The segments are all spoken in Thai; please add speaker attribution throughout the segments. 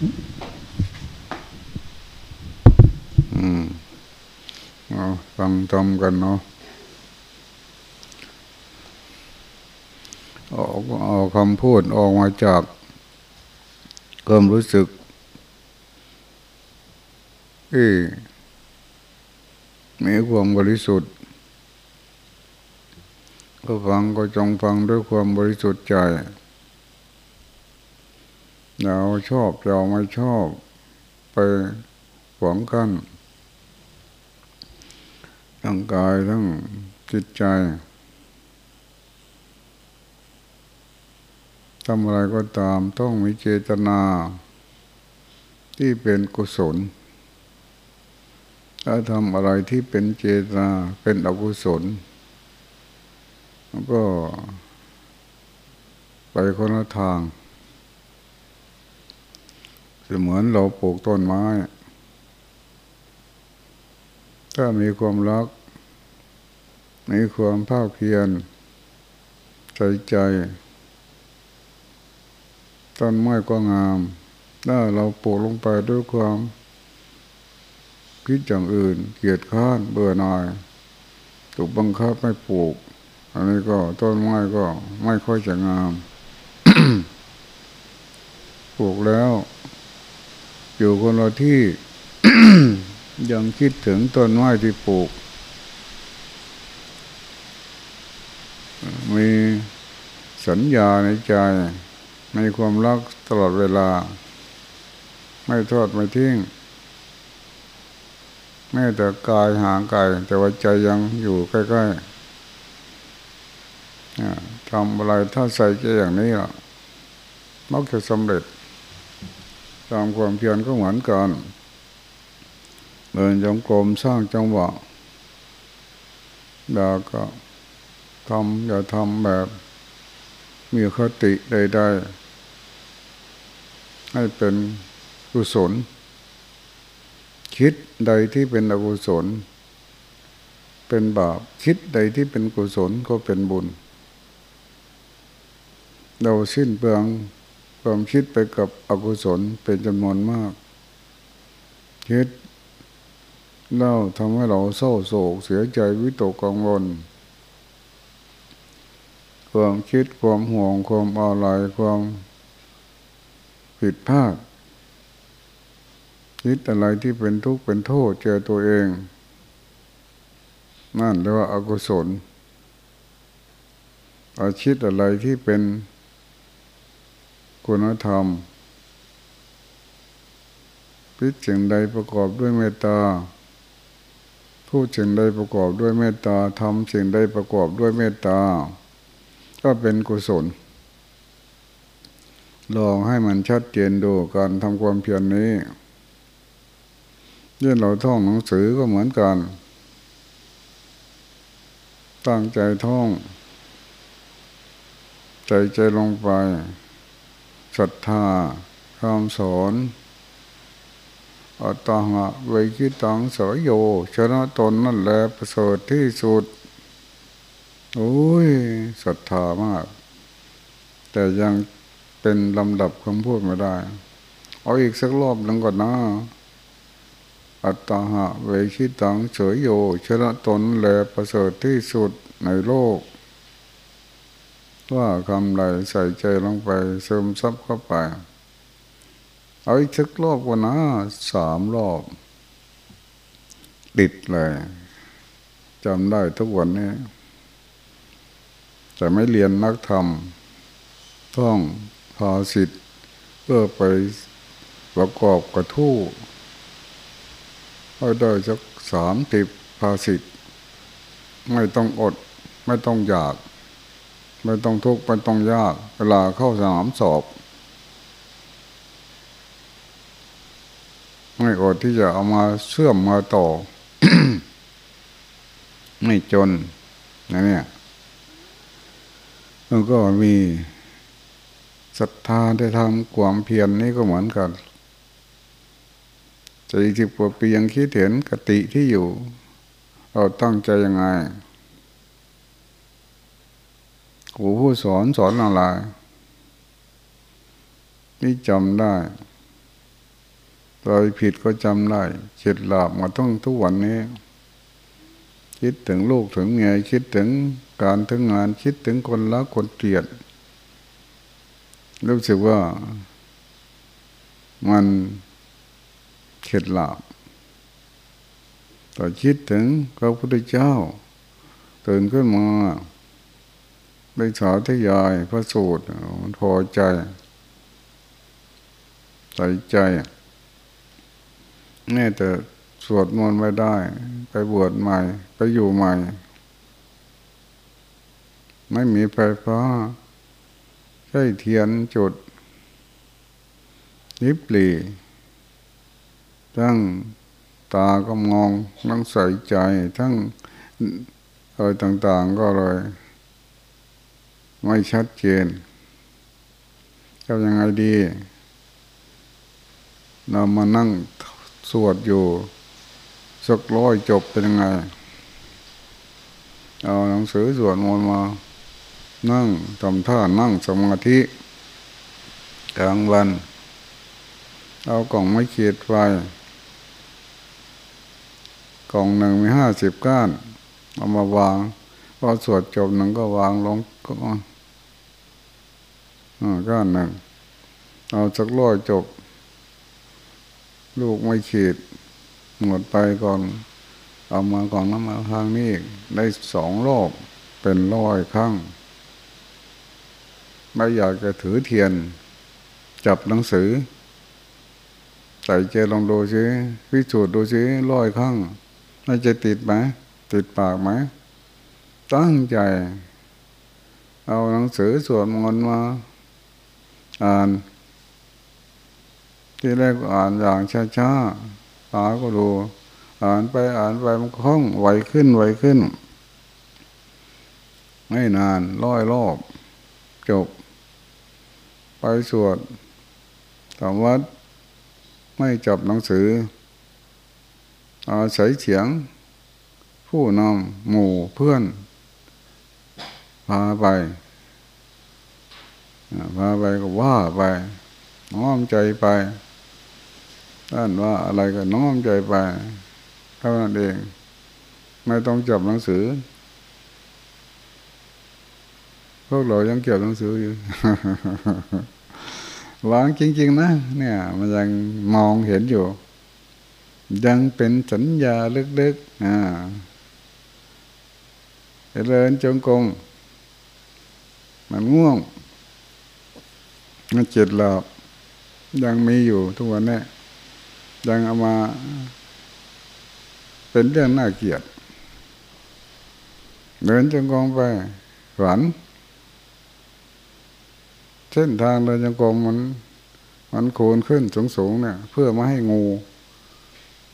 Speaker 1: อืมเอาฟังทำกันเนาะเอาเอาคำพูดออกมาจากความรู้สึกที่มีความบริสุทธิ์ก็ฟังก็จงฟังด้วยความบริสุทธิ์ใจ เราชอบเราไม่ชอบ ไปหวังกันทั้งกายทั้งจิตใจทำอะไรก็ตามต้องมีเจตนา ที่เป็นกุศล ถ้าทำอะไรที่เป็นเจตนาเป็นอกุศลก็ไปคนละทาง เหมือนเราปลูกต้นไม้ ถ้ามีความรัก มีความภาคเพียรใจใจ ต้นไม้ก็งาม ถ้าเราปลูกลงไปด้วยความคิดอย่างอื่น เกียดข้านเบื่อหน่าย ถูกบังคับไม่ปลูก อันนี้ก็ต้นไม้ก็ไม่ค่อยจะงาม ปลูกแล้ว อยู่คนละที่ยังคิดถึงต้นไม้ที่ปลูก มีสัญญาในใจในความรักตลอดเวลา ไม่ทอดไม่ทิ้งแม้แต่กายห่างกายแต่ว่าใจยังอยู่ใกล้ๆทำอะไรถ้าใส่ใจอย่างนี้ล่ะมักจะสำเร็จ ตามความเพียรก็เหมือนกันเดินจงกรมสร้างจังหวะดาก็ทำอย่าทำแบบมีคติใดๆให้เป็นกุศล คิดใดที่เป็นอกุศล เป็นบาปคิดใดที่เป็นกุศลก็เป็นบุญ เราสิ้นเปลือง ความคิดไปกับอกุศลเป็นจำนวนมาก คิดเล่าทำให้เราเศร้าโศกเสียใจวิตกกังวล ความคิดความห่วงความอะไรความผิดพลาดคิดอะไรที่เป็นทุกข์เป็นโทษเจอตัวเอง นั่นเรียกว่าอากุศลอาชิดอะไรที่เป็น คุณธรรม พิจิงใดประกอบด้วยเมตตาพูดสิ่งใดประกอบด้วยเมตตาทำสิ่งใดประกอบด้วยเมตตา ก็เป็นกุศล ลองให้มันชัดเจนดูการทำความเพียรนนี้เรื่องเราท่องหนังสือก็เหมือนกัน ตั้งใจท่อง ใจใจลงไป ศรัทธาคำสอนอัตตาหะเวคิตังสยโย ชนะตนนั่นแหละประเสริฐที่สุด โอ้ยศรัทธามาก แต่ยังเป็นลำดับคำพูดไม่ได้ เอาอีกสักรอบหนึ่งก่อนนะ อัตตาหะเวคิตังเสยโย ชนะตนแหลประเสริฐที่สุดในโลก ว่าคำใดใส่ใจลงไปเสริมซับเข้าไป เอาอีกสักรอบกว่านะสามรอบ ติดเลยจำได้ทุกวันนี้แต่ไม่เรียนนักธรรม ต้องพาสิทธิ์เพื่อไปประกอบกระทู้ให้ได้สักสามติบภาสิทธิ์ไม่ต้องอดไม่ต้องอยาก ไม่ต้องทุกข์ไม่ต้องยาก เวลาเข้าสนามสอบ ไม่อดที่จะเอามาเชื่อมมาต่อ ไม่จนนะเนี่ยแล้วก็มีศรัทธาได้ทำความเพียรนนี่ก็เหมือนกันจะอีกสิบกว่าปียังคิดเห็นกติที่อยู่ เราตั้งใจยังไง ครูผู้สอนสอนอะไรนี่จำได้ยผิดก็จำได้เข็ดหลาบมาต้องทุกวันนี้ คิดถึงลูกถึงเมียคิดถึงการถึงงานคิดถึงคนละคนเกลียด รู้สึกว่ามันเข็ดหลาบต่อคิดถึงพระพุทธเจ้า ตื่นขึ้นมา ไปสาธยายพระสูตรพอใจ ใส่ใจแน่แต่สวดมนต์ไม่ได้ ไปบวชใหม่ ไปอยู่ใหม่ ไม่มีไฟฟ้าใช้เทียนจุดนิบหลีทั้งตาก็มองทั้งใส่ใจ ทั้งอะไรต่าง ๆ ก็เลย ไม่ชัดเจนจะยังไงดี เรามานั่งสวดอยู่ สักร้อยจบเป็นยังไง เอาหนังสือสวดมนต์มา นั่งทำท่านั่งสมาธิกลางวัน เอากล่องไม้ขียดไฟกล่องหนึ่งมีห้าสิบก้าน เอามาวางพอสวดจบหนึ่งก็วางลงก็ ก้านหนึ่ง เอาสักร้อยจบ ลูกไม่ขีด หมดไปก่อน เอามาก่อนน้ำมาทางนี้ได้สองรอบเป็นร้อยครั้ง ไม่อยากจะถือเทียน จับหนังสือใส่เจลองดูซิพิสูจน์ดูซิร้อยครั้งน่าจะติดไหมติดปากไหมตั้งใจ เอาหนังสือสวดมนต์มา อ่าน ที่แรกอ่านอย่างช้าๆตาก็ดู อ่านไปอ่านไปมันคล่องไหวขึ้นไหวขึ้น ไม่นานร้อยรอบ จบ ไปสวดถามวัดไม่จับหนังสือ อาศัยเสียง ผู้นำหมู่เพื่อนพาไป พาไปก็ว่าไป น้อมใจไปท่านว่าอะไรก็น้อมใจไปเท่านั้นเอง ไม่ต้องจับหนังสือ พวกเรายังเก็บหนังสืออยู่วางจริง ๆ นะ เนี่ย มันยังมองเห็นอยู่ ยังเป็นสัญญาลึกๆอ่าเจริญจงกรมมันง่วง มันจ็ดหลับยังมีอยู่ทุกวันนี้ยังเอามา เป็นเรื่องน่าเกลียดเดินจงกรมไปฝันเส้นทางเดินจงกรมมัน มันโคนขึ้นสูงๆเนี่ย เพื่อม่ให้งู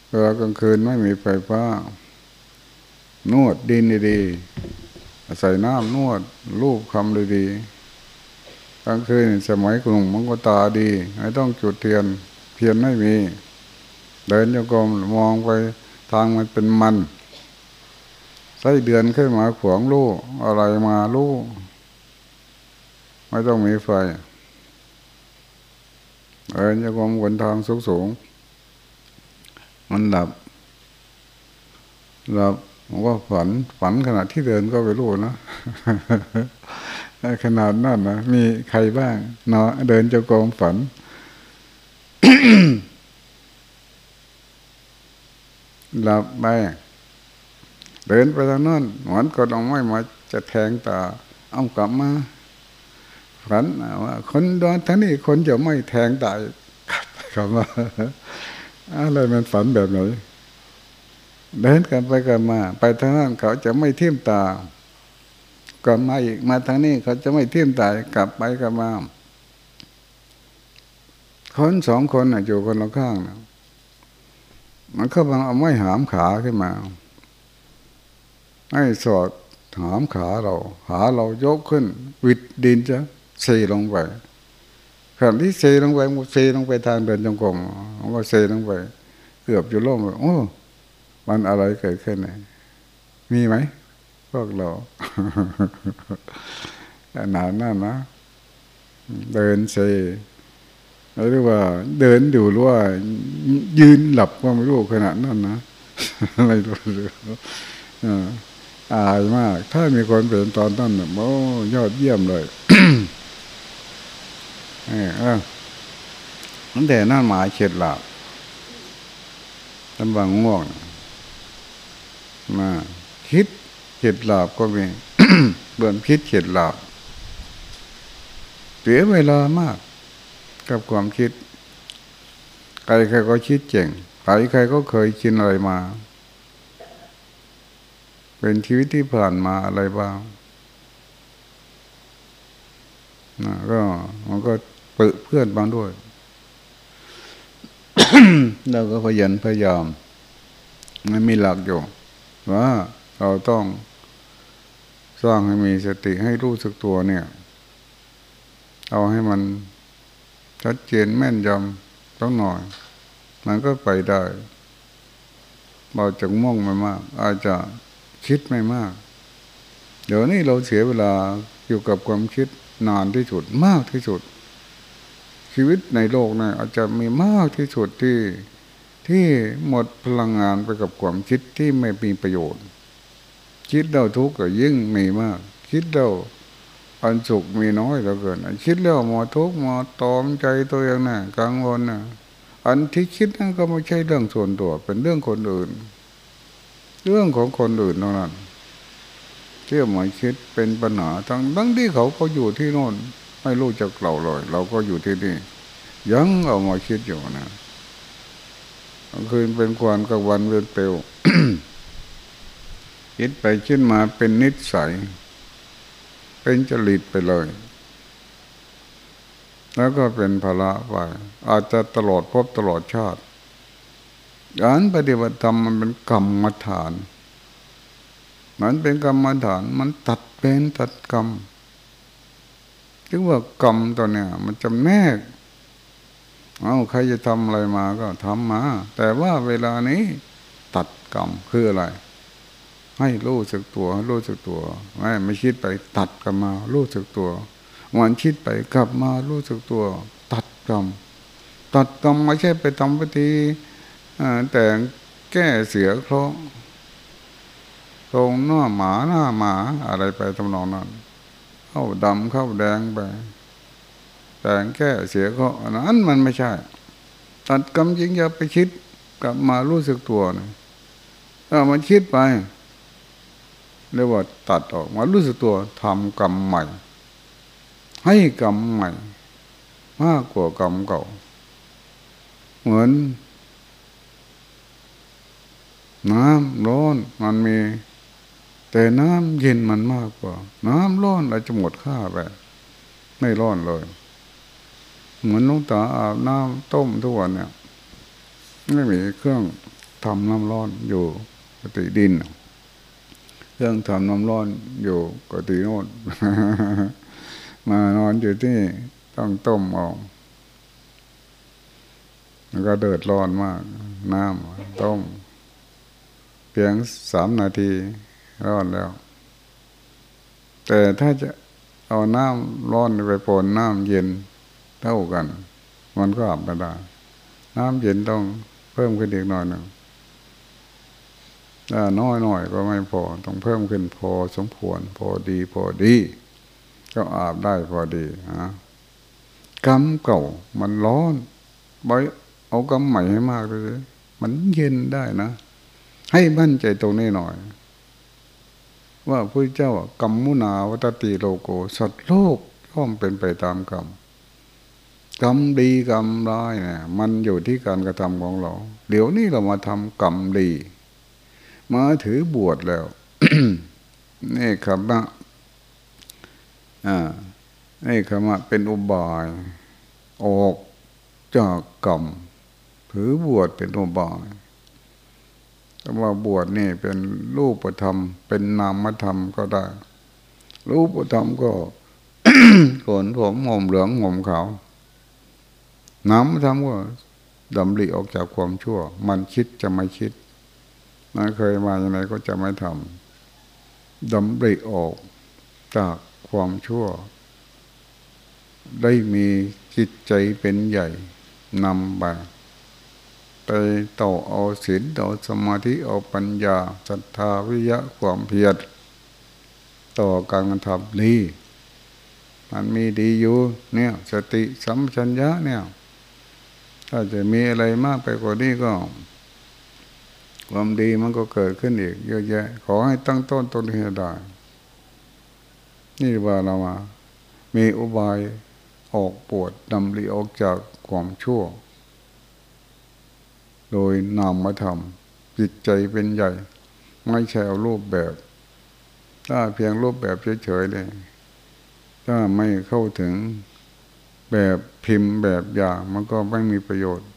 Speaker 1: เวลากลางคืนไม่มีไฟฟ้านวดดินดีๆใส่น้ำนวดรูปคำดีๆ กลางคืนสมัยกลุ่มมันก็ตาดีไม่ต้องจุดเทียน เทียนไม่มี เดินโยกมมองไปทางมันเป็นมันใส่เดือนขึ้นมาขวางลูกอะไรมาลูกไม่ต้องมีไฟเดินโยกมบนทางสูงๆมันหลับหลับผมว่าฝันฝันขณะที่เดินก็ไปรู้นะ ขนาดนั้นนะมีใครบ้างเนาะเดินจะกองฝัน หลับไปเดินไปทางนั้นหวนก็ต้องไม่มาจะแทงตาเอากลับมาฝันว่า คนดอนทั้งนี้คนจะไม่แทงตายกลับมาอะไรมันฝันแบบไหนเดินกันไปกันมา ไปทางนั้นเขาจะไม่เทียมตา ก่อนมาอีกมาทางนี้เขาจะไม่เที่ยมตายกลับไปกันมาคนสองคนอยู่คนละข้างนะมันก็บังเอาไม้หามขาขึ้นมาให้สอดหามขาเรา หาเรายกขึ้น วิดดินจะเซลงไปขณะที่เซลงไปมันเซลงไปทางเดินจงกรมมันก็เซลงไป เกือบจะล่มเลยโอ้ มันอะไรเกิดขึ้นเนี่ยมีไหม วกเราขนาดนั้นนะ เดินเซหรือว่า เดินอยู่หรือว่า ยืนหลับก็ไม่รู้ขนาดนั้นนะอะไรรู้อายมาก ถ้ามีคนเป็นตอนนั้นโอ้ยอดเยี่ยมเลยเออนั่นแต่นั่นหมายเฉียดหลับตำบังง่วงมาคิด เฉียดหลับก็มีเบื่อคิดเฉียดหลับเสียเวลามาก กับความคิด ใครใครก็คิดเจ๋งใครใครก็เคยคิดอะไรมา เป็นชีวิตที่ผ่านมาอะไรบ้างนะก็มันก็เปิดเพื่อนบ้างด้วยเราก็พยันพยายามมันมีหลักอยู่ว่า เราต้องสร้างให้มีสติให้รู้สึกตัวเนี่ย เอาให้มันชัดเจนแม่นยำต้องหน่อย มันก็ไปได้เบาจากม่วงไม่มาก อาจจะคิดไม่มาก เดี๋ยวนี้เราเสียเวลาอยู่กับความคิดนานที่สุดมากที่สุด ชีวิตในโลกนะอาจจะมีมากที่สุดที่ที่หมดพลังงานไปกับความคิดที่ไม่มีประโยชน์ คิดเราทุกข์ก็ยิ่งมีมาก คิดเราอันสุขมีน้อยเหลือเกินคิดแล้วมาทุกข์มาตอมใจตัวเองนะกังวลนะอันที่คิดนั้นก็ไม่ใช่เรื่องส่วนตัว เป็นเรื่องคนอื่น เรื่องของคนอื่นเท่านั้นเที่ยวหมายคิดเป็นปัญหาทั้งทั้งที่เขาก็อยู่ที่โน่นไม่รู้จักเราเลย เราก็อยู่ที่นี่ยังเอามาคิดอยู่นะคืนเป็นควันกับวันเป็นเปลว คิดไปขึ้นมาเป็นนิสัย เป็นจริตไปเลย แล้วก็เป็นภาระไปอาจจะตลอดพบตลอดชาติการปฏิบัติธรรมมันเป็นกรรมฐาน มันเป็นกรรมฐาน มันตัดเป็นตัดกรรมถึงว่ากรรมตัวเนี้ยมันจำแนก เอาใครจะทำอะไรมาก็ทำมา แต่ว่าเวลานี้ตัดกรรมคืออะไร ให้รู้สึกตัวรู้สึกตัว ไม่ไม่คิดไปตัดกรรมมา รู้สึกตัววันคิดไปกลับมารู้สึกตัว ตัดกรรมตัดกรรมไม่ใช่ไปทำพิธีแต่แก้เสียเคราะห์ตรงหน้าหมาหน้าหมาอะไรไปทำนองนั้น เข้าดำเข้าแดงไป แต่งแก้เสียก็นั้นมันไม่ใช่ ตัดกรรมจริงอย่าไปคิดกลับมารู้สึกตัวนะถ้ามันคิดไป เรียกว่าตัดออกมารู้สึกตัวทำกรรมใหม่ ให้กรรมใหม่ มากกว่ากรรมเก่า เหมือน น้ำร้อนมันมี แต่น้ำเย็นมันมากกว่า น้ำร้อนเราจะหมดค่าไปไม่ร้อนเลย เหมือนลุงตาอาบน้ำต้มทุกวันเนี่ยไม่มีเครื่องทำน้ำร้อนอยู่กติดิน เครื่องทำน้ำร้อนอยู่กติโน่นมานอนอยู่ที่ต้องต้มเอาแล้วก็เดือดร้อนมาก น้ำต้ม เพียงสามนาทีร้อนแล้ว แต่ถ้าจะเอาน้ำร้อนไปปนน้ำเย็นเท่ากัน มันก็อาบไม่ได้น้ำเย็นต้องเพิ่มขึ้นอีกหน่อยหนึ่ง น้อยหน่อยก็ไม่พอ ต้องเพิ่มขึ้นพอสมควร พอดี พอดี ก็อาบได้พอดีฮะกำเก่ามันร้อนบอยเอากำใหม่ให้มากเลยมันเย็นได้นะ ให้มั่นใจตรงนี้หน่อย ว่าพระเจ้ากรรมมุนาวัตติโลโกสัตว์โลกย่อมเป็นไปตามกรรมกรรมดีกรรมร้ายเนี่ยมันอยู่ที่การกระทำของเรา เดี๋ยวนี้เรามาทำกรรมดี มาถือบวชแล้วนี่คำว่าอ่านี่คำว่าเป็นอุบาย ออกจากกรรมถือบวชเป็นอุบายแต่ว่าบวชนี่เป็นรูปธรรม เป็นนามธรรมก็ได้ รูปธรรมก็ขนผมหอมเหลืองหอมขาวนามธรรมก็ดำริออกจากความชั่ว มันคิดจะไม่คิด มันเคยมาอย่างไรก็จะไม่ทำดำริออกจากความชั่ว ได้มีจิตใจเป็นใหญ่นำไปไปต่อเอาศีลต่อสมาธิเอาปัญญาศรัทธาวิยะความเพียรต่อการกระทำดีมันมีดีอยู่เนี่ย สติสัมชัญญะเนี่ย ถ้าจะมีอะไรมากไปกว่านี้ก็ ความดีมันก็เกิดขึ้นอีกเยอะแยะ ขอให้ตั้งต้นต้นให้ได้ นี่ว่าเรามา มีอุบายออกปวดดำรีออกจากความชั่ว โดยนามมาทำจิตใจเป็นใหญ่ ไม่ใช่เอารูปแบบ ถ้าเพียงรูปแบบเฉยๆเลย ถ้าไม่เข้าถึงแบบพิมพ์แบบอย่างมันก็ไม่มีประโยชน์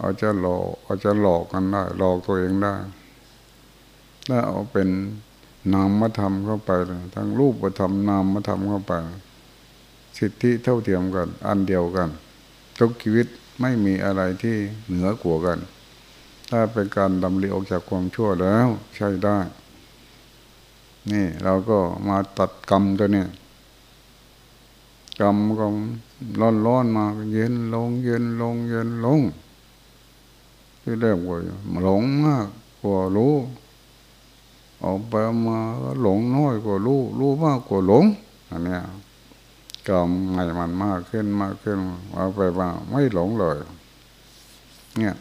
Speaker 1: อาจจะหลอกอาจจะหลอกกันได้หลอกตัวเองได้ถ้าเอาเป็นนามธรรมเข้าไปทั้งรูปธรรมนามธรรมเข้าไป สิทธิเท่าเทียมกัน อันเดียวกัน ทุกชีวิตไม่มีอะไรที่เหนือกว่ากัน ถ้าเป็นการดำริออกจากความชั่วแล้ว ใช่ได้ นี่เราก็มาตัดกรรมตัวเนี้ยกรรมก็ร้อนร้อนมาเย็นลง เย็นลงเย็นลง ที่แรกว่าหลงมากกว่ารู้ออกไปมาหลงน้อยกว่ารู้รู้มากกว่าหลงอันเนี้ยกรรมใหม่มันมากขึ้นมากขึ้นเอาไปว่าไม่หลงเลย เนี่ย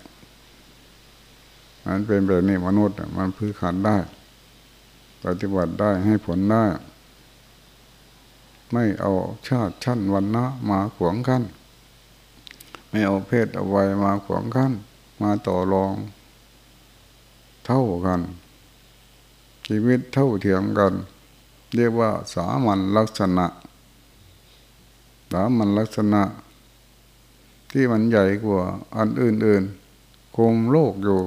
Speaker 1: มันเป็นแบบนี้มนุษย์มันพื้นขันได้ ปฏิบัติได้ให้ผลได้ ไม่เอาชาติชั้นวันนะมาขวงขั้นไม่เอาเพศเอาไว้มาขวงขั้น มาต่อรอง เท่ากัน ชีวิตเท่าเทียมกัน เรียกว่าสามัญลักษณะ สามัญลักษณะ ที่มันใหญ่กว่าอันอื่นๆคุมโลกอยู่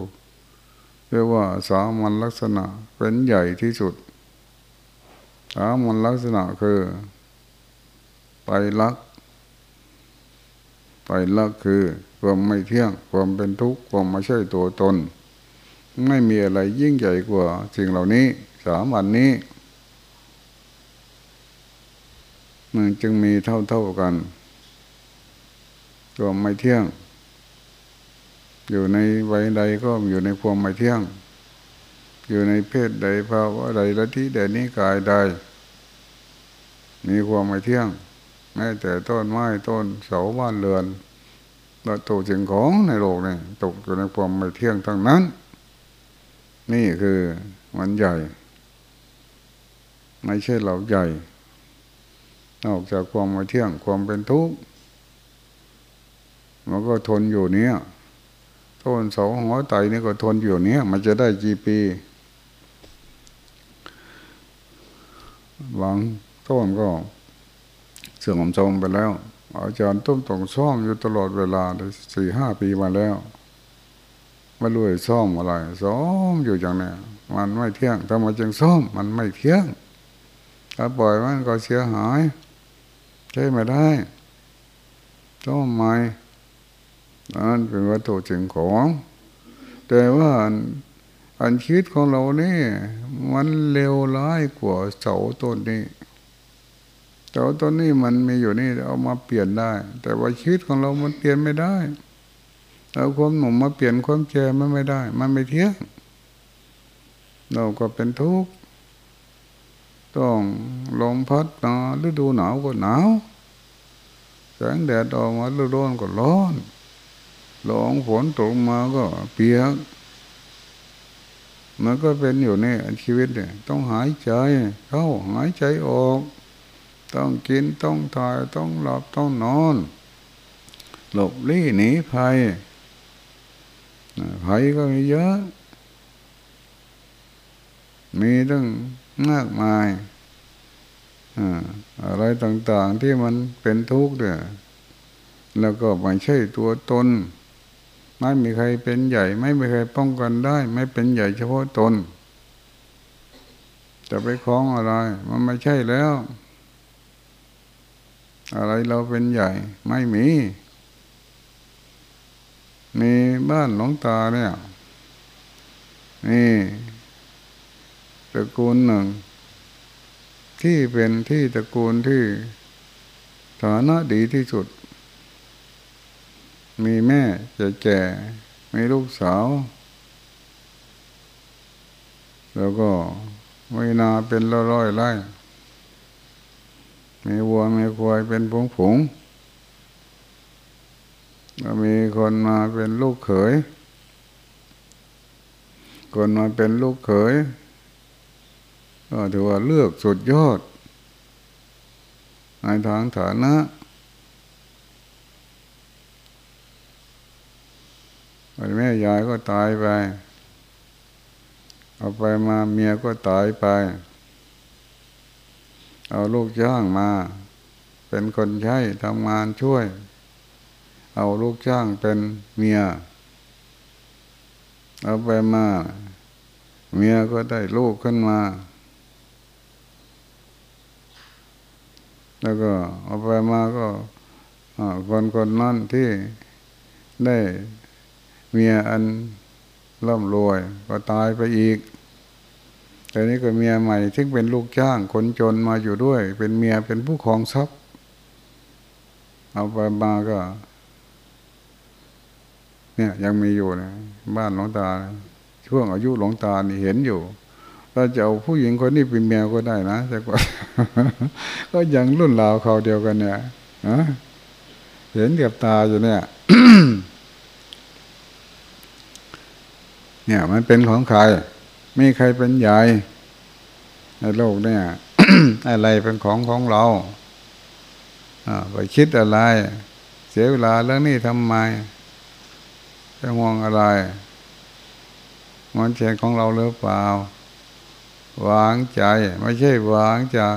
Speaker 1: เรียกว่าสามัญลักษณะเป็นใหญ่ที่สุด สามัญลักษณะคือ ไปลัก ไปลักคือ ความไม่เที่ยง ความเป็นทุกข์ความไม่ใช่ตัวตน ไม่มีอะไรยิ่งใหญ่กว่าสิ่งเหล่านี้สามันนี้มันจึงมีเท่าเท่ากันความไม่เที่ยง อยู่ในวัยใดก็อยู่ในความไม่เที่ยง อยู่ในเพศใดภาวะใดละที่ใดนี้กายใด มีความไม่เที่ยง แม้แต่ต้นไม้ต้นเสาบ้านเรือน วัตถุสิ่งของในโลกนี่ตกอยู่ในความไม่เที่ยงทั้งนั้น นี่คือมันใหญ่ ไม่ใช่เราใหญ่ นอกจากความไม่เที่ยงความเป็นทุกข์มันก็ทนอยู่เนี้ยต้นเสาหัวไตนี่ก็ทนอยู่เนี้ยมันจะได้กี่ปีบางต้นก็เสื่อมโทรมไปแล้ว อาจารย์ต้มต้องซ่อมอยู่ตลอดเวลาสี่ห้าปีมาแล้วไม่รู้ซ่อมอะไรซ่อมอยู่อย่างนี้มันไม่เที่ยงทำไมจึงซ่อมมันไม่เที่ยงถ้าปล่อยมันก็เสียหายใช้ไม่ได้ซ่อมใหม่นั่นเป็นวัตถุสิ่งของ แต่ว่าอันคิดของเรานี่ มันเลวร้ายกว่าเสาต้นนี้ เสาต้นนี้มันมีอยู่นี่เอามาเปลี่ยนได้ แต่ว่าชีวิตของเรามันเปลี่ยนไม่ได้เอาความหนุ่มมาเปลี่ยนความแก่มันไม่ได้ มันไม่เที่ยงเราก็เป็นทุกข์ต้องลมพัดหนาฤดูหนาวก็หนาวแสงแดดออกมาฤดูร้อนก็ร้อนหลงฝนตกมาก็เปียกมันก็เป็นอยู่ในชีวิตเนี่ยต้องหายใจเข้าหายใจออก ต้องกินต้องถ่ายต้องหลับต้องนอน หลบลี้หนีภัยภัยก็มีเยอะ มีตั้งมากมายอะไรต่างๆที่มันเป็นทุกข์เนี่ยแล้วก็ไม่ใช่ตัวตน ไม่มีใครเป็นใหญ่ ไม่มีใครป้องกันได้ ไม่เป็นใหญ่เฉพาะตน จะไปคล้องอะไร มันไม่ใช่แล้ว อะไรเราเป็นใหญ่ไม่มี มีบ้านหลวงตาเนี่ยนี่ตระกูลหนึ่ง ที่เป็นที่ตระกูลที่ฐานะดีที่สุด มีแม่แก่ๆมีลูกสาว แล้วก็ไมีนาเป็นร้อยๆไร่ มีวัวมีควายเป็นผงผงก็มีคนมาเป็นลูกเขย คนมาเป็นลูกเขย ก็ถือว่าเลือกสุดยอด ในทางฐานะแม่ยายก็ตายไป เอาไปมาเมียก็ตายไป เอาลูกจ้างมา เป็นคนใช้ทำงานช่วย เอาลูกจ้างเป็นเมีย เอาไปมา เมียก็ได้ลูกขึ้นมา แล้วก็เอาไปมาก็คนคนนั้นที่ได้เมียอันร่ำรวยก็ตายไปอีก แต่นี้ก็เมียใหม่ที่เป็นลูกจ้างคนจนมาอยู่ด้วย เป็นเมียเป็นผู้ครองทรัพย์ เอาไปมาก็ เนี่ยยังมีอยู่นะบ้านหลวงตา ช่วงอายุหลวงตานี่เห็นอยู่เราจะเอาผู้หญิงคนนี้เป็นเมียก็ได้นะแต่ว่าก็ยังรุ่นราวเขาเดียวกันเนี่ยเห็นกับตาอยู่เนี่ยเนี่ยมันเป็นของใคร มีใครเป็นใหญ่ในโลกเนี่ยอะไรเป็นของของเราไปคิดอะไร เสียเวลาเรื่องนี้ทำไมจะห่วงอะไร มันเช่ของเราหรือเปล่า วางใจไม่ใช่วางจาก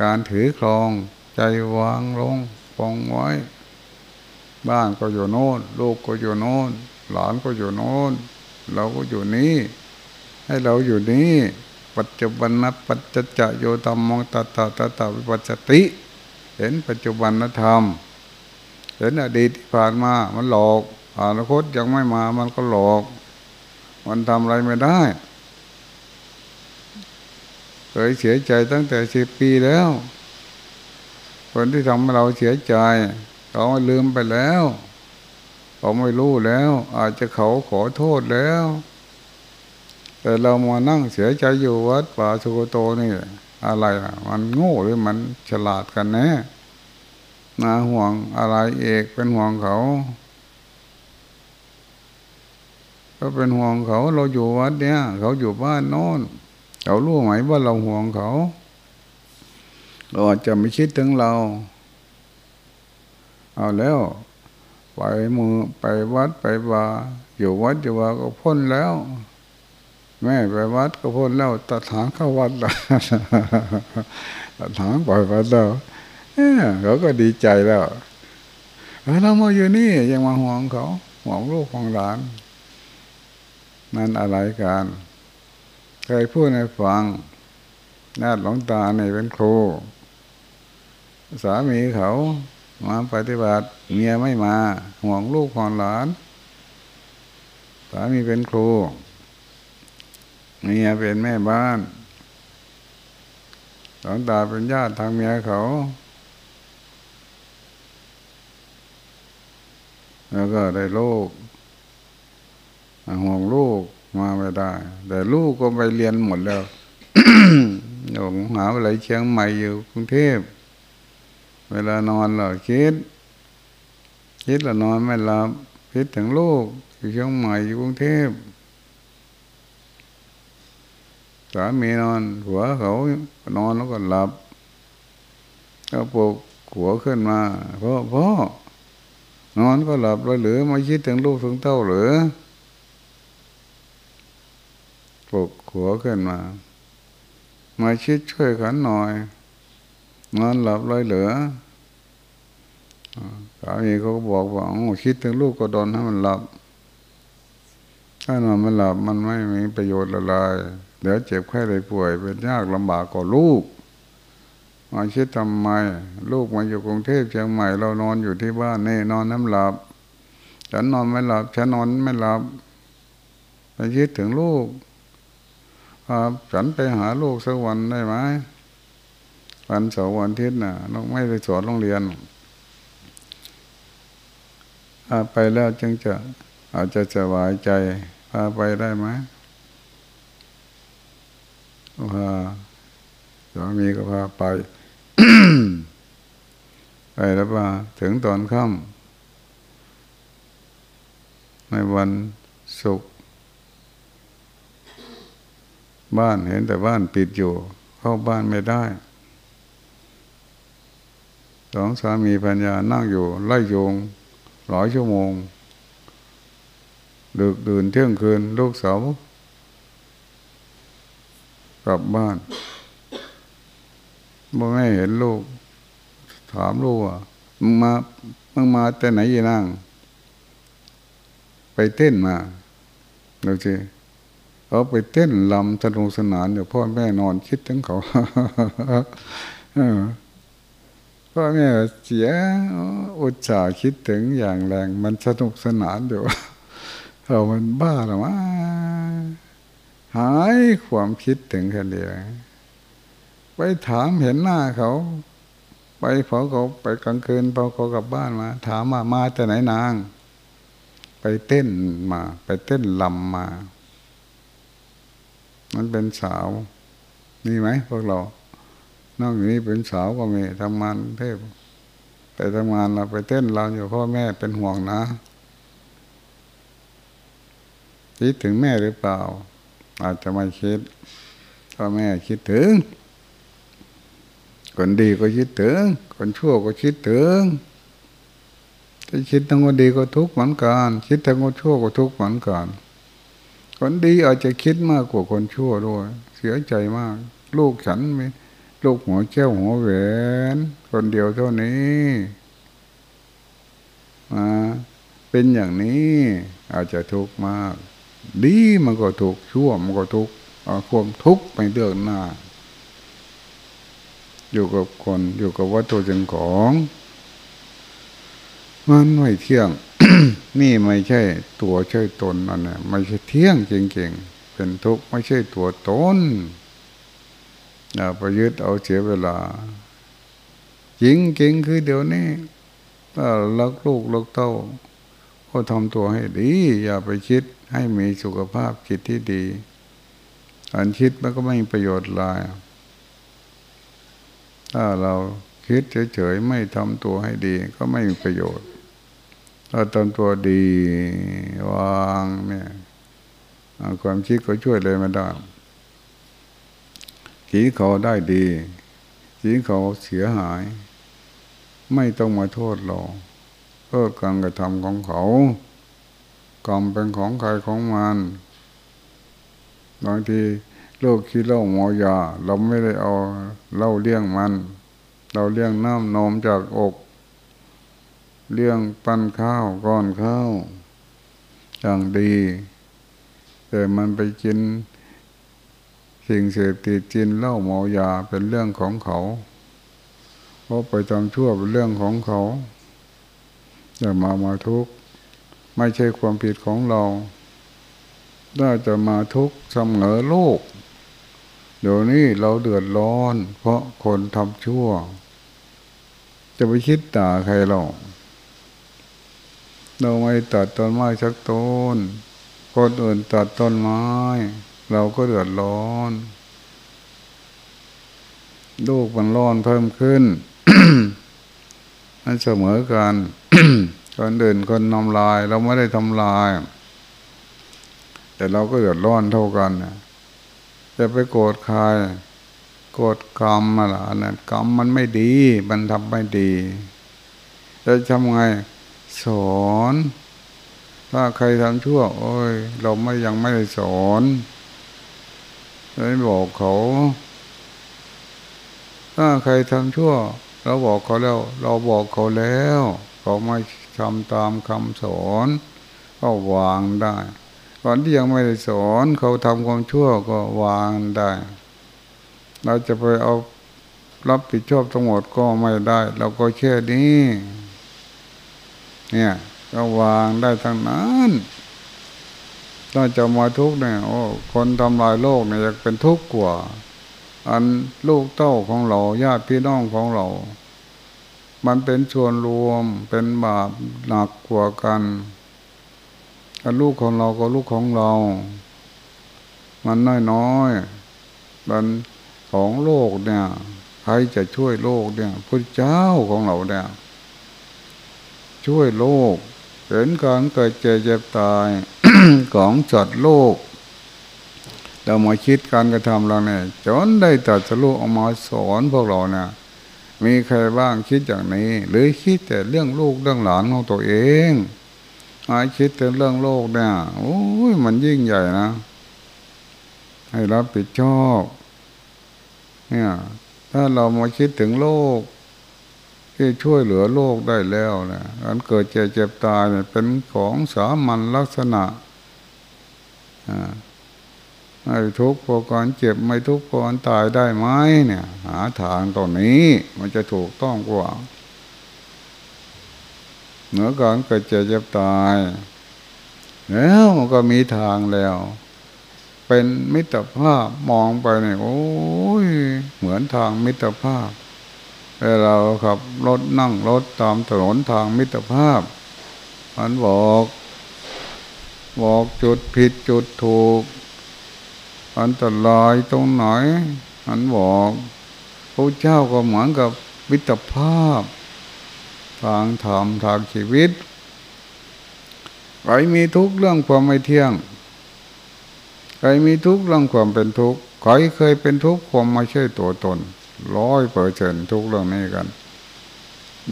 Speaker 1: การถือครอง ใจวางลงปองไว้ บ้านก็อยู่โน่น ลูกก็อยู่โน่น หลานก็อยู่โน่น เราก็อยู่นี้ ให้เราอยู่นี้ ปัจจุบันนปัจจจะโยธรรมมองตาตาตาตาวิปัสสติ เห็นปัจจุบันนธรรม เห็นอดีตที่ผ่านมา มันหลอกอนาคตยังไม่มามันก็หลอก มันทำอะไรไม่ได้ เคยเสียใจตั้งแต่สิบปีแล้ว คนที่ทำให้เราเสียใจ เขาลืมไปแล้ว เขาไม่รู้แล้ว อาจจะเขาขอโทษแล้ว แต่เรามานั่งเสียใจอยู่วัดป่าสุโกโตนี่อะไรนะมันโง่หรือมันฉลาดกันแน่นาห่วงอะไรเอกเป็นห่วงเขาก็เป็นห่วงเขาเราอยู่วัดเนี่ย เขาอยู่บ้านโน้นเขารู้ไหมว่าเราห่วงเขาเราอาจจะไม่คิดถึงเรา เอาแล้ว ไปมือไปวัดไปวาอยู่วัดอยู่วาก็พ้นแล้ว แม่ไปวัดก็พ้นแล้วตัดหางเข้าวัดแล้วตัดหางปล่อยวัดแล้วเขาก็ดีใจแล้วเรามาอยู่นี่ยังมาห่วงเขาห่วงลูกของหลาน นั่นอะไรกันเคยพูดให้ฟังนาดหลวงตาเนี่เป็นครูสามีเขา มาปฏิบัติเมียไม่มา ห่วงลูกห่วงหลานสามีเป็นครูเมียเป็นแม่บ้านหลวงตาเป็นญาติทางเมียเขา แล้วก็ได้ลูกห่วงลูกมาไม่ได้ แต่ลูกก็ไปเรียนหมดแล้วอยู่มหาวิทยาลัยเชียงใหม่อยู่กรุงเทพ เวลานอนเราคิด คิดแล้วนอนไม่หลับคิดถึงลูกอยู่เชียงใหม่อยู่กรุงเทพสามีนอน หัวเขานอนแล้วก็หลับก็ปลุกหัวขึ้นมาพ่อพ่อนอนก็หลับแล้วหรือไม่คิดถึงลูกถึงเต้าหรือปลุกหัวขึ้นมา มาชิดช่วยขันหน่อย นอนหลับเลยเหลือสามีเขาก็บอกว่าโอ้คิดถึงลูกก็โดนให้มันหลับ ถ้านอนไม่หลับมันไม่มีประโยชน์อะไรเดี๋ยวเจ็บแค่เลยป่วย เป็นยากลำบากกว่าลูกมาคิดทำไม ลูกมาอยู่กรุงเทพเชียงใหม่เรานอนอยู่ที่บ้านนี่นอนน้ำหลับฉันนอนไม่หลับฉันนอนไม่หลับไปคิดถึงลูกฉันไปหาลูกสักวันได้ไหม วันเสาร์วันอาทิตย์น่ะเราไม่ได้สอนโรงเรียนพาไปแล้วจึงจะอาจจะสบายใจพาไปได้ไหมพาสามีก็พาไปไปแล้วว่าถึงตอนค่ำในวันศุกร์บ้านเห็นแต่บ้านปิดอยู่ เข้าบ้านไม่ได้ สองสามีพัญญานั่งอยู่ไล่โยงหลายชั่วโมงดึกดื่นเที่ยงคืนลูกสาวกลับบ้านบ่ไม่เห็นลูก ถามลูกว่ามึงมามึงมาแต่ไหนยี่นั่ง ไปเต้นมาดูสิเขาไปเต้นลำสนุกสนานเดี๋ยวพ่อแม่นอนคิดถึงเขา พ่อแม่เสียอุตส่าห์คิดถึงอย่างแรง มันสนุกสนานอยู่เรามันบ้าหรือวะหายความคิดถึงแค่เดียวไปถามเห็นหน้าเขา ไปเผาเขาไปกลางคืนเผาเขากลับบ้านมา ถามมามาแต่ไหนนาง ไปเต้นมา ไปเต้นลำมา มันเป็นสาวมีไหมพวกเรา นอกจากนี้เป็นสาวก็มีทำงานเทพไปทำงานเราไปเต้นเราอยู่พ่อแม่เป็นห่วงนะคิดถึงแม่หรือเปล่า อาจจะไม่คิดพ่อแม่คิดถึง คนดีก็คิดถึง คนชั่วก็คิดถึงถ้าคิดทั้งคนดีก็ทุกข์เหมือนกันคิดทั้งคนชั่วก็ทุกข์เหมือนกันคนดีอาจจะคิดมากกว่าคนชั่วด้วย เสียใจมาก ลูกฉันมี ลูกหัวแก้วหัวแหวน คนเดียวเท่านี้มาเป็นอย่างนี้อาจจะทุกข์มาก ดีมันก็ทุกข์ชั่วมันก็ทุกข์ความทุกข์ไปเดือดหน้า อยู่กับคนอยู่กับวัตถุสิ่งของ มันไม่เที่ยง นี่ไม่ใช่ตัวใช่ตนอันนี้ไม่ใช่เที่ยงจริงๆเป็นทุกข์ไม่ใช่ตัวตน อย่าไปยึดเอาเสียเวลาจริงๆคือเดี๋ยวนี้ถ้าลักลูกลักเต้า ก็ทำตัวให้ดี อย่าไปคิดให้มีสุขภาพจิตที่ดีอันคิดมันก็ไม่มีประโยชน์ลาย ถ้าเราคิดเฉยๆไม่ทำตัวให้ดีก็ไม่มีประโยชน์ ถ้าทำตัวดีวางเนี่ยความคิดก็ช่วยเลยไม่ได้ ขีเขาได้ดีขีเขาเสียหาย ไม่ต้องมาโทษเราเพื่อการกระทำของเขากรรมเป็นของใครของมันบางทีโลกคิดเล่าหมอยา เราไม่ได้เอาเล่าเลี้ยงมัน เราเลี้ยงน้ำนมจากอก เลี้ยงปั้นข้าวก้อนข้าวอย่างดี แต่มันไปกิน สิ่งเสพติดกินเหล้าเมายาเป็นเรื่องของเขาเพราะไปทำชั่วเป็นเรื่องของเขาอย่ามามาทุกข์ไม่ใช่ความผิดของเราถ้าจะมาทุกข์เสมอโลกเดี๋ยวนี้เราเดือดร้อน เพราะคนทำชั่ว จะไปคิดด่าใครเราเราไม่ตัดต้นไม้สักต้น คนอื่นตัดต้นไม้ เราก็เดือดร้อนลูกมันร้อนเพิ่มขึ้นมันเสมอกันคนอื่นคนทำลาย เราไม่ได้ทำลาย แต่เราก็เดือดร้อนเท่ากันจะไปโกรธใครโกรธกรรมมาละนะกรรมมันไม่ดี มันทำไม่ดีจะทำไงสอน ถ้าใครทำชั่ว โอ้ย เราไม่ยังไม่ได้สอน เลยบอกเขาถ้าใครทำชั่ว เราบอกเขาแล้ว เราบอกเขาแล้วเขาไม่ทำตามคำสอนก็วางได้ก่อนที่ยังไม่ได้สอนเขาทำความชั่วก็วางได้ เราจะไปเอารับผิดชอบทั้งหมดก็ไม่ได้ เราก็แค่นี้ เนี่ยก็วางได้ทั้งนั้น ถ้าจะมาทุกข์เนี่ยโอ้คนทำลายโลกเนี่ยอยากเป็นทุกข์กว่า อันลูกเต้าของเราญาติพี่น้องของเรา มันเป็นส่วนรวมเป็นบาปหนักกว่ากันอันลูกของเราก็ลูกของเรา มันน้อยน้อยมันของโลกเนี่ยใครจะช่วยโลกเนี่ยพระเจ้าของเราเนี่ยช่วยโลก เห็นการเกิดเจ็บเจ็บตาย ของจัดโลก เรามาคิดการกระทำเราเนี่ยจนได้ตัดสรุปออกมาสอนพวกเราเนี่ยมีใครบ้างคิดอย่างนี้ หรือคิดแต่เรื่องลูกเรื่องหลานของตัวเองอาคิดแต่เรื่องโลกเนี่ยโอ้ยมันยิ่งใหญ่นะ ให้รับผิดชอบเนี่ยถ้าเรามาคิดถึงโลก ที่ช่วยเหลือโลกได้แล้วนะอันเกิดเจ็บเจ็บตายเนี่ยเป็นของสามัญลักษณะ ไม่ทุกข์พอการเจ็บไม่ทุกข์พอการตายได้ไหมเนี่ย หาทางตรงนี้มันจะถูกต้องกว่าเหนือการเกิดเจ็บเจ็บตาย แล้วมันก็มีทางแล้ว เป็นมิตรภาพมองไปเนี่ยโอ้ยเหมือนทางมิตรภาพเราขับรถนั่งรถตามถนนทางมิตรภาพมันบอก บอกจุดผิดจุดถูก อันตรายตรงไหนมันบอกพระเจ้าก็เหมือนกับมิตภาพ ทางธรรมทางชีวิตใครมีทุกเรื่องความไม่เที่ยงใครมีทุกข์เรื่องความเป็นทุกข์ใครเคยเป็นทุกข์ความไม่ใช่ตัวตนร้อยเปอร์เซ็นทุกเรื่องนี้กัน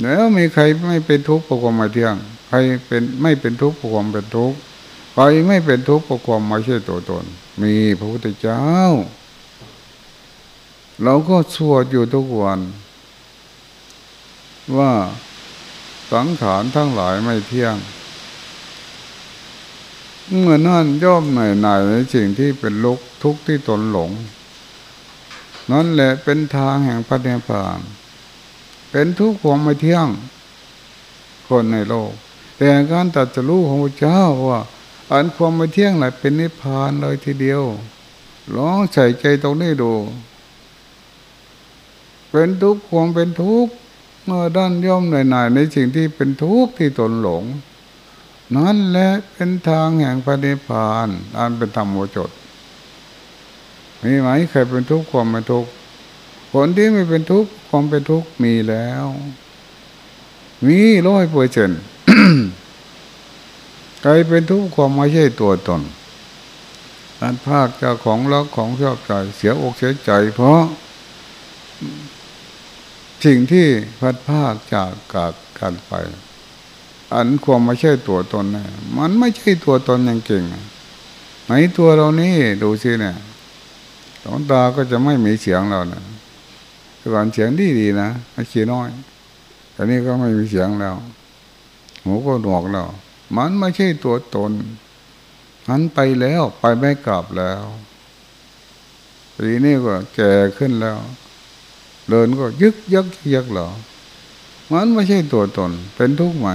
Speaker 1: แล้วมีใครไม่เป็นทุกข์เพราะความไม่เที่ยง ใครเป็นไม่เป็นทุกข์เพราะความเป็นทุกข์ ไม่เป็นทุกข์เพราะความไม่ใช่ตัวตน มีพระพุทธเจ้า เราก็สวดอยู่ทุกวัน ว่าสังขารทั้งหลายไม่เที่ยง เมื่อนั่นย่อมหน่อยหน่ายในสิ่งที่เป็นลุกทุกที่ตนหลง นั่นแหละเป็นทางแห่งพระเนพานเป็นทุกข์ความไม่เที่ยง คนในโลก แต่การตัดจะรู้ของพระเจ้าว่า อันความไม่เที่ยงไหนเป็นนิพพานเลยทีเดียวลองใส่ใจตรงนี้ดู เป็นทุกข์ความเป็นทุกข์เมื่อด้านย่อมหน่อยหน่ายในสิ่งที่เป็นทุกข์ที่ตนหลง นั่นแหละเป็นทางแห่งพระนิพพานอันเป็นธรรมโมจดมีไหมใครเป็นทุกข์ความเป็นทุกข์คนที่ไม่เป็นทุกข์ความเป็นทุกข์มีแล้ว มีร้อยเปอร์เซ็นต์ ใครเป็นทุกข์ความไม่ใช่ตัวตนการภาคจ้าของรักของชอบใจเสียอกเสียใจ เพราะสิ่งที่พัดภาคจากกาดกันไป อันความไม่ใช่ตัวตนนะมันไม่ใช่ตัวตนอย่างเก่งไหนตัวเรานี่ดูสิเนี่ยสองตาก็จะไม่มีเสียงเราเนะก่อนเสียงดีดีนะไม่ขี้น้อยแต่นี้ก็ไม่มีเสียงแล้วหูก็หนวกแล้ว มันไม่ใช่ตัวตนมันไปแล้วไปไม่กลับแล้วทีนี้ก็แก่ขึ้นแล้ว เดินก็ยึกยักยักหรอมันไม่ใช่ตัวตน เป็นทุกข์ไหม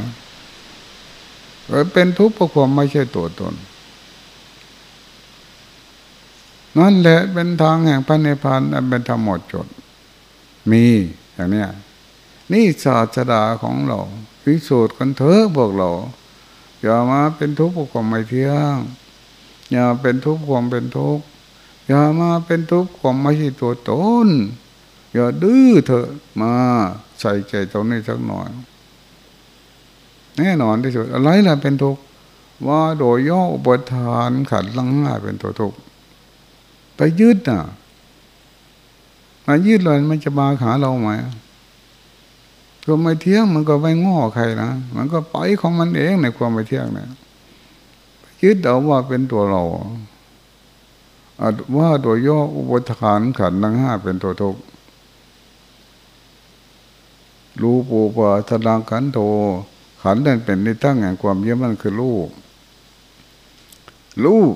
Speaker 1: เป็นทุกข์เพราะความไม่ใช่ตัวตน นั่นแหละเป็นทางแห่งพระนิพพานอันเป็นธรรมหมดจด มีอย่างเนี้ยนี่ศาสดาของเราพิสูจน์กันเถอะพวกเรา อย่ามาเป็นทุกข์ความไม่เที่ยง อย่าเป็นทุกข์ความเป็นทุกข์อย่ามาเป็นทุกข์ความไม่ใช่ตัวตนอย่าดื้อเถอะมาใส่ใจตรงนี้สักหน่อยแน่นอนที่สุดอะไรล่ะเป็นทุกข์ว่าโดยย่ออุปทานขัดลังห้าเป็นตัวทุกข์ไปยืดน่ะมายืดเลยมันจะมาหาเราไหม ก็ไม่เที่ยงมันก็ไม่ง้อใครนะมันก็ไปของมันเองในความไม่เที่ยงเนี่ยยึดเอาว่าเป็นตัวเราว่าโดยย่ออุปทานขันธ์ทั้งห้าเป็นตัวทุกรูปูปะทลังขันโทขันนั่นเป็นในตั้งแห่งความเยี่ยมมันคือลูกลูก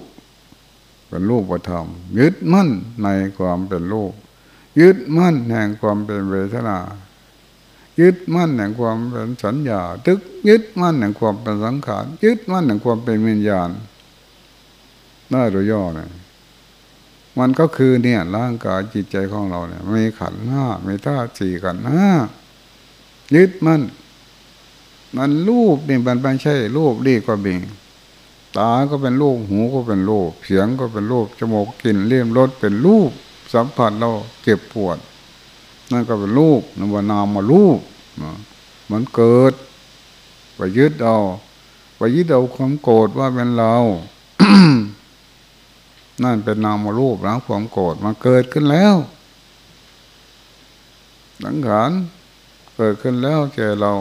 Speaker 1: เป็นลูกประธรรมยึดมั่นในความเป็นลูกยึดมั่นแห่งความเป็นเวทนา ยึดมั่นแห่งความเป็นสัญญาตึกยึดมั่นแห่งความเป็นสังขาร ยึดมั่นแห่งความเป็นวิญญาณน่าดยย่อเนี่ยมันก็คือเนี่ยร่างกายจิตใจของเราเนี่ยมีขันห้ามีธาตุสี่ขันห้ายึดมันมันรูปนี่มันไม่ใช่รูปดีก็บิงตาก็เป็นรูปหูก็เป็นรูปเสียงก็เป็นรูปจมูกกลิ่นเลี้ยมรสเป็นรูปสัมผัสเราเจ็บปวด นั่นก็เป็นรูปนว่านามมารูปมันเกิด ไปยึดเอาไปยึดเอาความโกรธว่าเป็นเรา นั่นเป็นนามรูปนะความโกรธมันเกิดขึ้นแล้วสังขารเกิดขึ้นแล้วแก่เรา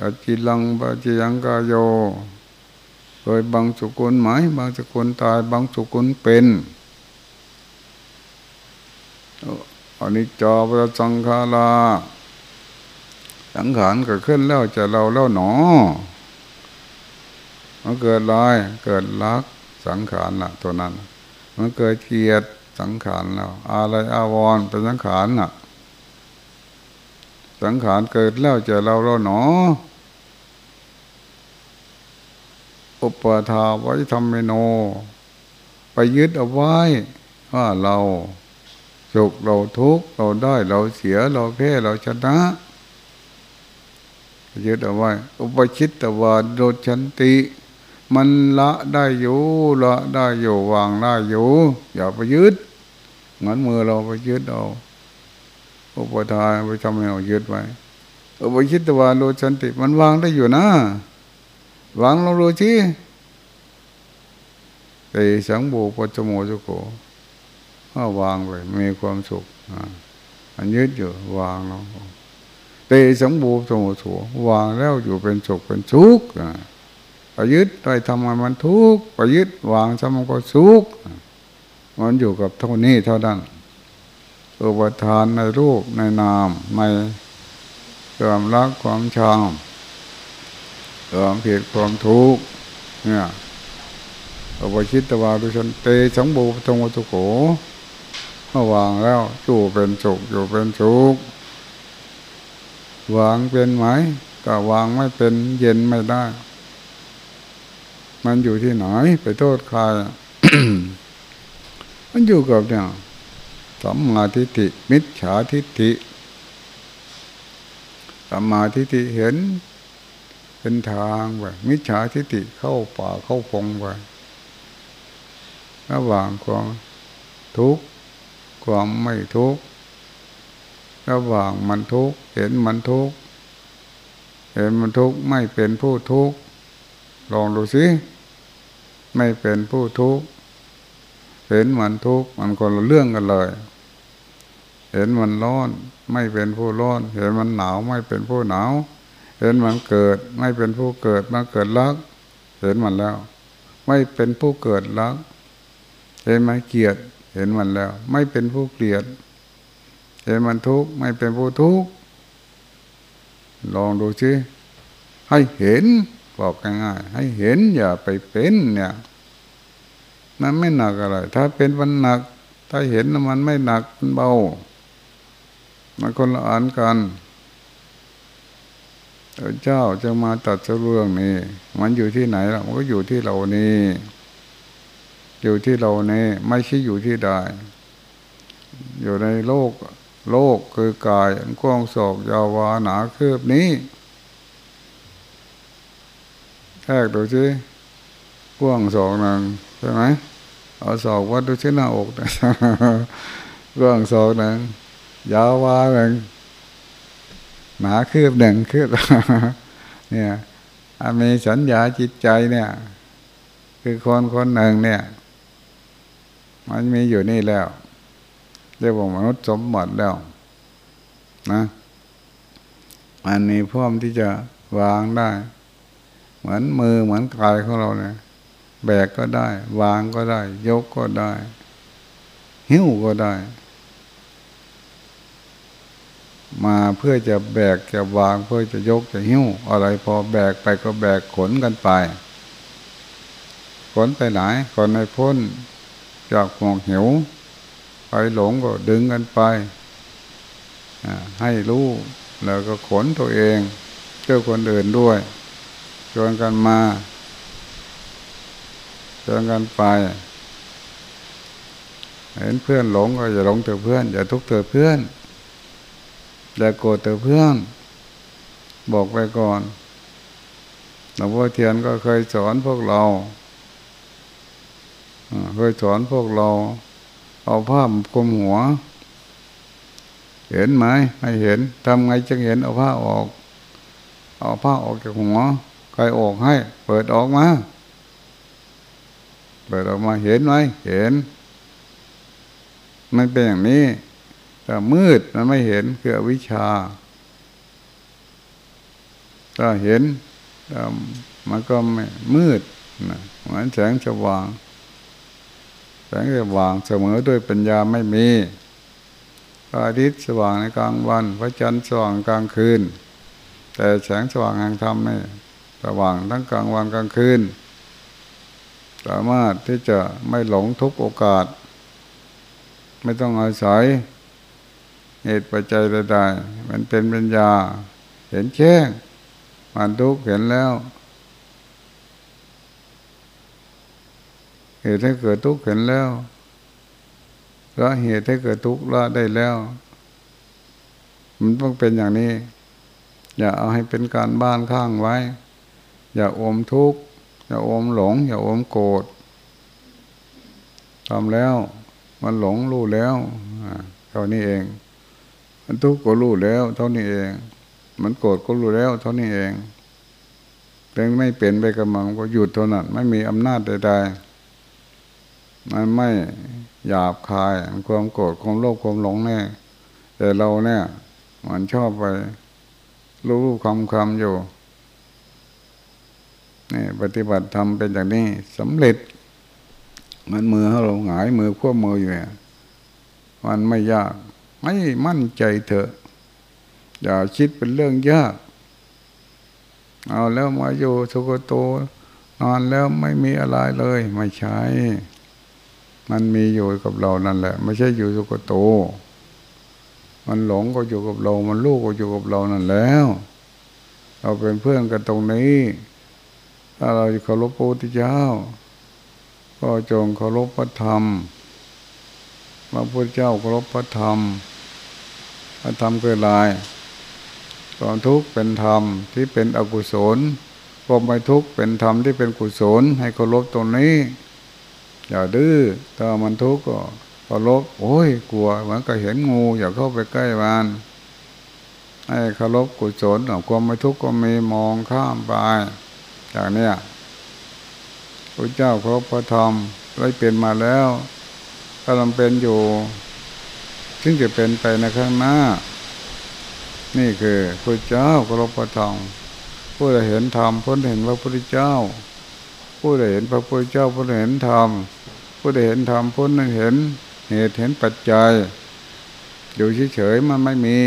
Speaker 1: อจิลังปจิยังกาโยโดยบางสุกุลหมายบางสุกุลตายบางสุกุลเป็น อันนี้จอพระสังฆาราสังขารเกิดขึ้นแล้วจะเราแล้วหนอมันเกิดลายเกิดรักสังขารนะตัวนั้น มันเกิดเกียรติสังขารแล้วอะไรอาวรเป็นสังขารน่ะ สังขารเกิดแล้วจะเราแล้วหนอ อุปทาไว้ทำเมโน ไปยึดเอาไว้ว่าเรา สุขเราทุกข์เราได้เราเสียเราแพ้เราชนะยึดเอาไว้ อุปชิตตวาโดชันติ มันละได้อยู่ละได้อยู่วางได้อยู่อย่าไปยึดเงินมือเราไปยึดเอาอุปทานไปทำให้เรายึดไว้อุปชิตตวาโดชันติ มันวางได้อยู่นะวางลงดูที่เตสังบูปจโมจุโก ก็วางไปมีความสุขอันยึดอยู่วางลงเตสังบูสมุสุวางแล้วอยู่เป็นสุขเป็นทุกข์ไปยึดไปทำมันมันทุกข์ไปยึดวางทำมันก็สุขมันอยู่กับเท่านี้เท่านั้นอุปทานในรูปในนามในความรักความชังความผิดความทุกข์เนี่ยอวชิตตวาดุชนเตสังบูตงวัตุโข มื่อวางแล้วอยู่เป็นสุขอยู่เป็นสุขวางเป็นไหมก็วางไม่เป็นเย็นไม่ได้ มันอยู่ที่ไหนไปโทษใครมันอยู่กับเนี่ยสัมมาทิฏฐิมิจฉาทิฏฐิสัมมาทิฏฐิเห็น เป็นทางไปมิจฉาทิฏฐิเข้าป่าเข้าพงไประหว่างความทุกข์ ความไม่ทุกข์ระหว่างมันทุกข์เห็นมันทุกข์เห็นมันทุกข์ไม่เป็นผู้ทุกข์ลองดูสิไม่เป็นผู้ทุกข์เห็นมันทุกข์มันคนละเรื่องกันเลย เห็นมันร้อนไม่เป็นผู้ร้อน เห็นมันหนาวไม่เป็นผู้หนาว เห็นมันเกิดไม่เป็นผู้เกิดมาเกิดรัก เห็นมันแล้ว ไม่เป็นผู้เกิดรัก เห็นมันเกลียด เห็นมันแล้ว ไม่เป็นผู้เกลียด เห็นมันทุกข์ไม่เป็นผู้ทุกข์ลองดูสิให้เห็นบอกง่ายๆให้เห็นอย่าไปเป็นเนี่ยมันไม่หนักอะไร ถ้าเป็นมันหนัก ถ้าเห็นมันไม่หนักมันเบามันคนละอันกันเจ้าจะมาตัดเรื่องนี้ มันอยู่ที่ไหนล่ะมันก็อยู่ที่เรานี่ อยู่ที่เราเนี่ไม่ใช่อยู่ที่ใดอยู่ในโลก โลกคือกายกว้างศอกยาววาหนาคืบนี้แทกดูสิกว้างศอกหนึ่งใช่ไหมเอาศอกวัดดูที่หน้าอกนะกว้างศอกหนึ่งยาววาหนึ่งหนาคืบหนึ่งคืบเนี่ยมีสัญญาจิตใจเนี่ย คือคนคนหนึ่งเนี่ย มันมีอยู่นี่แล้ว เรียกว่ามนุษย์สมบัติแล้วนะอันนี้พร้อมที่จะวางได้ เหมือนมือเหมือนกายของเราเนี่ยแบกก็ได้ วางก็ได้ ยกก็ได้ หิ้วก็ได้ มาเพื่อจะแบกจะวางเพื่อจะยกจะหิ้ว อะไรพอแบกไปก็แบกขนกันไป ขนไปไหนขนในพ้น จากหมองหิวไปหลงก็ดึงกันไปให้รู้แล้วก็ขนตัวเองเจ้าคนอื่นด้วยชวนกันมาจจนกันไป เห็นเพื่อนหลงก็อย่าหลงเถอเพื่อน อย่าทุกข์เถอเพื่อน อย่าโกรธเถอเพื่อน บอกไปก่อนหลวงพ่อเทียนก็เคยสอนพวกเรา เคยสอนพวกเรา เอาผ้าคลุมหัว เห็นไหมไม่เห็นทำไงจึงเห็นเอาผ้าออก เอาผ้าออกจากหัวใครออกให้ เปิดออกมาเปิดออกมาเห็นไหมเห็น มันเป็นอย่างนี้ แต่มืดมันไม่เห็นคือวิชาถ้าเห็นมันก็ไม่มืดนะเหมือนแสงสว่าง แสงสว่างเสมอด้วยปัญญาไม่มีพระอาทิตย์สว่างในกลางวันพระจันทร์สว่างกลางคืน แต่แสงสว่างแห่งธรรมนี่สว่างทั้งกลางวันกลางคืน สามารถที่จะไม่หลงทุกโอกาส ไม่ต้องอาศัยเหตุปัจจัยใดๆมันเป็นปัญญา เห็นแจ้งมันทุกเห็นแล้ว เหตุให้เกิดทุกข์เห็นแล้วละเหตุให้เกิดทุกข์ละได้แล้ว มันต้องเป็นอย่างนี้ อย่าเอาให้เป็นการบ้านข้างไว้ อย่าอมทุกข์อย่าอมหลง อย่าอมโกรธทำแล้ว มันหลงรู้แล้วเท่านี้เอง มันทุกข์ก็รู้แล้ว เท่านี้เอง มันโกรธก็รู้แล้ว เท่านี้เองแต่ไม่เปลี่ยนไปกับมันก็หยุดเท่านั้นไม่มีอำนาจใดๆ มันไม่หยาบคายความโกรธความโลภความหลงแน่แต่เราเนี่ยมันชอบไป รู้คำคำอยู่นี่ปฏิบัติทำเป็นอย่างนี้สำเร็จ มันมือเราหงายมือควบมืออยู่เนี่ยมันไม่ยากไม่มั่นใจเถอะ อย่าคิดเป็นเรื่องยาก เอาแล้วมาอยู่สุกโตนอนแล้วไม่มีอะไรเลย ไม่ใช่ มันมีอยู่กับเรานั่นแหละ ไม่ใช่อยู่สุกโต มันหลงก็อยู่กับเรา มันลูกก็อยู่กับเรานั่นแล้ว เราเป็นเพื่อนกันตรงนี้ ถ้าเราเคารพพระพุทธเจ้า ก็จงเคารพพระธรรมพระพุทธเจ้าเคารพพระธรรม พระธรรมคือลายความทุกข์เป็นธรรมที่เป็นอกุศลความไม่ทุกข์เป็นธรรมที่เป็นกุศล ให้เคารพตรงนี้ อย่าดื้อถ้ามันทุกข์ก็เคารพโอ้ยกลัวเหมือนกับเห็นงูอย่าเข้าไปใกล้มันให้เคารพกุศลความไม่ทุกข์ก็มีมองข้ามไปอย่างเนี้ยพระเจ้าเคารพพระธรรมได้เป็นมาแล้วถ้าเราเป็นอยู่ ซึ่งจะเป็นไปในข้างหน้า นี่คือพระเจ้าก็รพระธรรมผู้ใดเห็นธรรมผู้ใดเห็นพระพุทธเจ้า ผู้ใดเห็นพระพุทธเจ้าผู้ใดเห็นธรรม ผู้ใดเห็นธรรมผู้นั้นเห็นเหตุเห็นปัจจัย อยู่เฉยๆมันไม่มี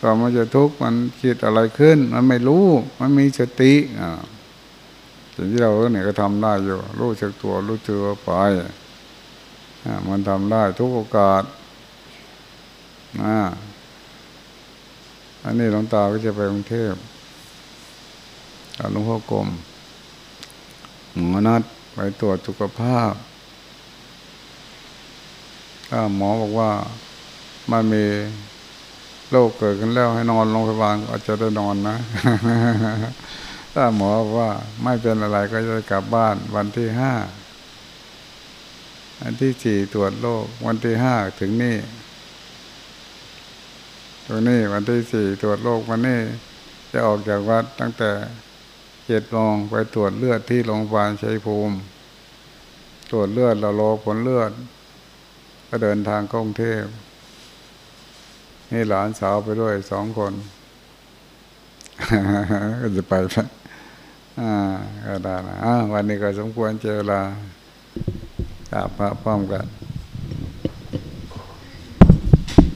Speaker 1: ก่อมันจะทุกข์มันคิดอะไรขึ้น มันไม่รู้ มันมีสติอ่าสิ่งที่เราเนี่ยก็ทำได้อยู่รู้จักตัวรู้ตัวไปมันทำได้ทุกโอกาสนะอันนี้หลวงตาก็จะไปกรุงเทพหลวงพ่อกรมหมอนัดไปตรวจสุขภาพ หมอบอกว่ามันมีโรคเกิดขึ้นแล้วให้นอนโรงพยาบาลอาจจะได้นอนนะ ถ้าหมอบอกว่าไม่เป็นอะไรก็จะกลับบ้านวันที่ห้าวันที่สี่ตรวจโรควันที่ห้าถึงนี่ตัวนี้วันที่สี่ตรวจโรควันนี้จะออกจากวัดตั้งแต่เจ็ดโมงไปตรวจเลือดที่โรงพยาบาลชัยภูมิ ตรวจเลือดเรารอผลเลือด ก็เดินทางกรุงเทพนี่หลานสาวไปด้วยสองคนก็จะไปอ่าก็ได้นะวันนี้ก็สมควรเจอลากราพระพร้อมกัน